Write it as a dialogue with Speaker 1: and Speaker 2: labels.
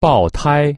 Speaker 1: 爆胎